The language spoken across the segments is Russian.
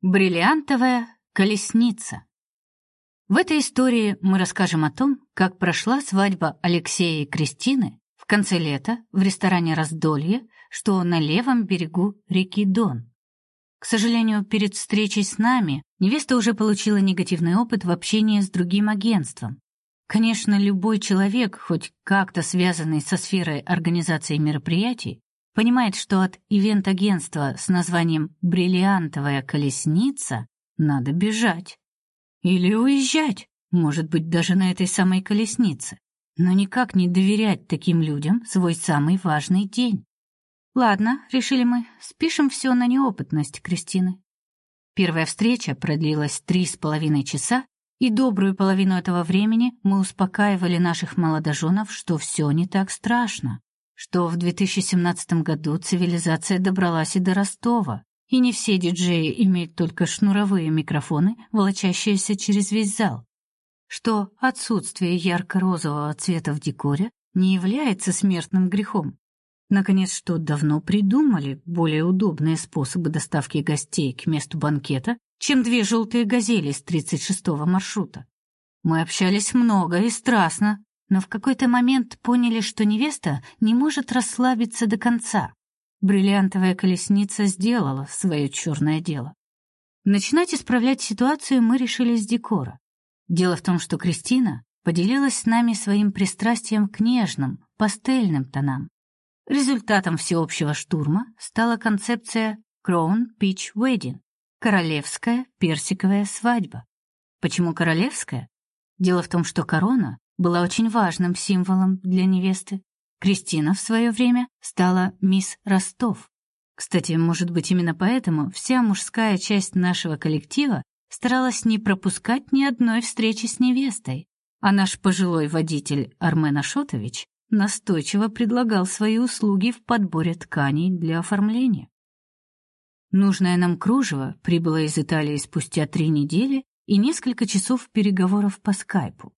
Бриллиантовая колесница. В этой истории мы расскажем о том, как прошла свадьба Алексея и Кристины в конце лета в ресторане Раздолье, что на левом берегу реки Дон. К сожалению, перед встречей с нами невеста уже получила негативный опыт в общении с другим агентством. Конечно, любой человек, хоть как-то связанный со сферой организации мероприятий, понимает, что от ивент-агентства с названием «Бриллиантовая колесница» надо бежать. Или уезжать, может быть, даже на этой самой колеснице. Но никак не доверять таким людям свой самый важный день. Ладно, решили мы, спишем все на неопытность Кристины. Первая встреча продлилась три с половиной часа, и добрую половину этого времени мы успокаивали наших молодоженов, что все не так страшно что в 2017 году цивилизация добралась и до Ростова, и не все диджеи имеют только шнуровые микрофоны, волочащиеся через весь зал, что отсутствие ярко-розового цвета в декоре не является смертным грехом. Наконец, что давно придумали более удобные способы доставки гостей к месту банкета, чем две желтые газели с 36-го маршрута. Мы общались много и страстно, но в какой-то момент поняли, что невеста не может расслабиться до конца. Бриллиантовая колесница сделала свое черное дело. Начинать исправлять ситуацию мы решили с декора. Дело в том, что Кристина поделилась с нами своим пристрастием к нежным, пастельным тонам. Результатом всеобщего штурма стала концепция Crown Peach Wedding королевская персиковая свадьба. Почему королевская? Дело в том, что корона была очень важным символом для невесты. Кристина в свое время стала мисс Ростов. Кстати, может быть, именно поэтому вся мужская часть нашего коллектива старалась не пропускать ни одной встречи с невестой, а наш пожилой водитель Армен Ашотович настойчиво предлагал свои услуги в подборе тканей для оформления. Нужное нам кружево прибыло из Италии спустя три недели и несколько часов переговоров по скайпу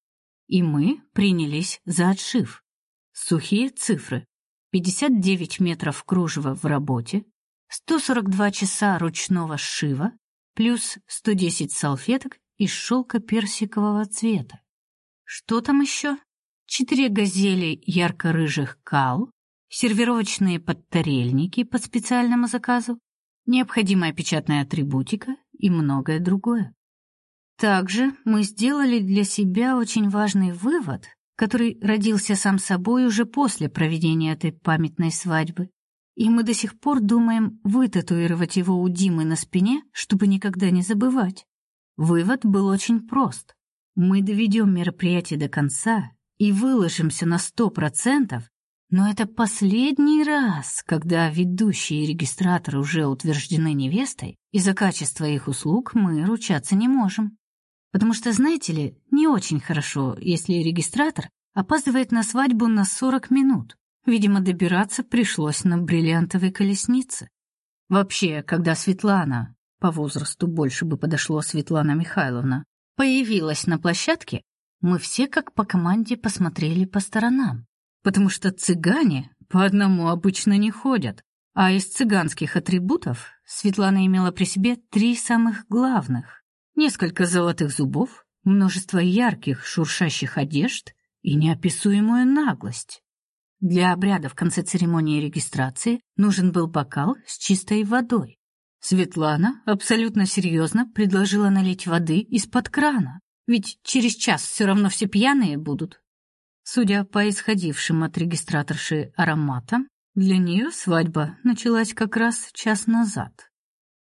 и мы принялись за отшив. Сухие цифры: 59 метров кружева в работе, 142 часа ручного сшива, плюс 110 салфеток из шелка персикового цвета. Что там еще? Четыре газели ярко-рыжих кал, сервировочные подтарельники по специальному заказу, необходимая печатная атрибутика и многое другое. Также мы сделали для себя очень важный вывод, который родился сам собой уже после проведения этой памятной свадьбы. И мы до сих пор думаем вытатуировать его у Димы на спине, чтобы никогда не забывать. Вывод был очень прост. Мы доведем мероприятие до конца и выложимся на сто процентов, но это последний раз, когда ведущие регистраторы уже утверждены невестой, и за качество их услуг мы ручаться не можем. Потому что, знаете ли, не очень хорошо, если регистратор опаздывает на свадьбу на 40 минут. Видимо, добираться пришлось на бриллиантовой колеснице. Вообще, когда Светлана, по возрасту больше бы подошло Светлана Михайловна, появилась на площадке, мы все как по команде посмотрели по сторонам, потому что цыгане по одному обычно не ходят, а из цыганских атрибутов Светлана имела при себе три самых главных несколько золотых зубов, множество ярких шуршащих одежд и неописуемую наглость. Для обряда в конце церемонии регистрации нужен был бокал с чистой водой. Светлана абсолютно серьезно предложила налить воды из-под крана, ведь через час все равно все пьяные будут. Судя по исходившим от регистраторши ароматам, для нее свадьба началась как раз час назад.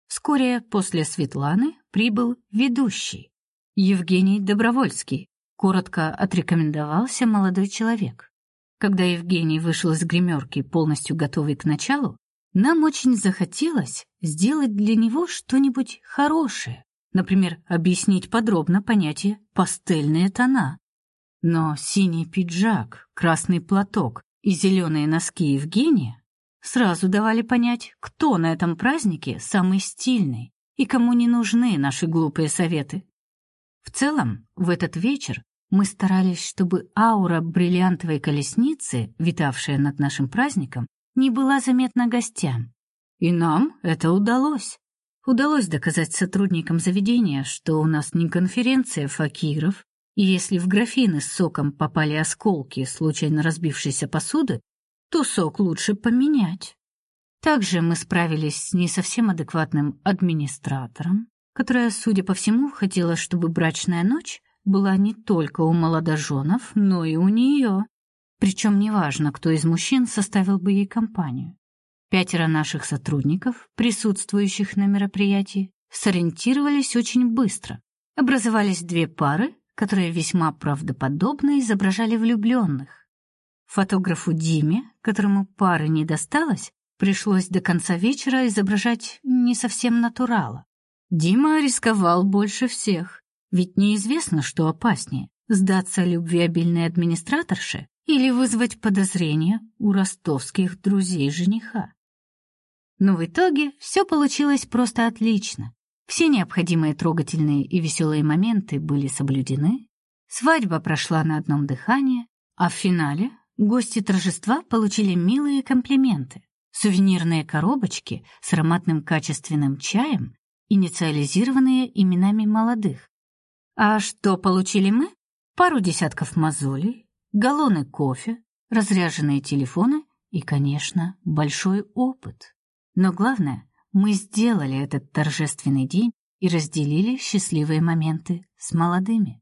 Вскоре после Светланы прибыл ведущий Евгений Добровольский. Коротко отрекомендовался молодой человек. Когда Евгений вышел из гримерки, полностью готовый к началу, нам очень захотелось сделать для него что-нибудь хорошее, например, объяснить подробно понятие пастельные тона. Но синий пиджак, красный платок и зеленые носки Евгения сразу давали понять, кто на этом празднике самый стильный и кому не нужны наши глупые советы. В целом, в этот вечер Мы старались, чтобы аура бриллиантовой колесницы, витавшая над нашим праздником, не была заметна гостям. И нам это удалось. Удалось доказать сотрудникам заведения, что у нас не конференция факиров, если в графины с соком попали осколки случайно разбившейся посуды, то сок лучше поменять. Также мы справились с не совсем адекватным администратором, которая, судя по всему, хотела, чтобы брачная ночь была не только у молодоженов, но и у нее. Причем неважно, кто из мужчин составил бы ей компанию. Пятеро наших сотрудников, присутствующих на мероприятии, сориентировались очень быстро. Образовались две пары, которые весьма правдоподобно изображали влюбленных. Фотографу Диме, которому пары не досталось, пришлось до конца вечера изображать не совсем натурала. Дима рисковал больше всех, ведь неизвестно, что опаснее: сдаться любвеобильной администраторше или вызвать подозрения у ростовских друзей жениха. Но в итоге все получилось просто отлично. Все необходимые трогательные и веселые моменты были соблюдены. Свадьба прошла на одном дыхании, а в финале гости торжества получили милые комплименты. Сувенирные коробочки с ароматным качественным чаем, инициализированные именами молодых. А что получили мы? Пару десятков мозолей, галлоны кофе, разряженные телефоны и, конечно, большой опыт. Но главное, мы сделали этот торжественный день и разделили счастливые моменты с молодыми.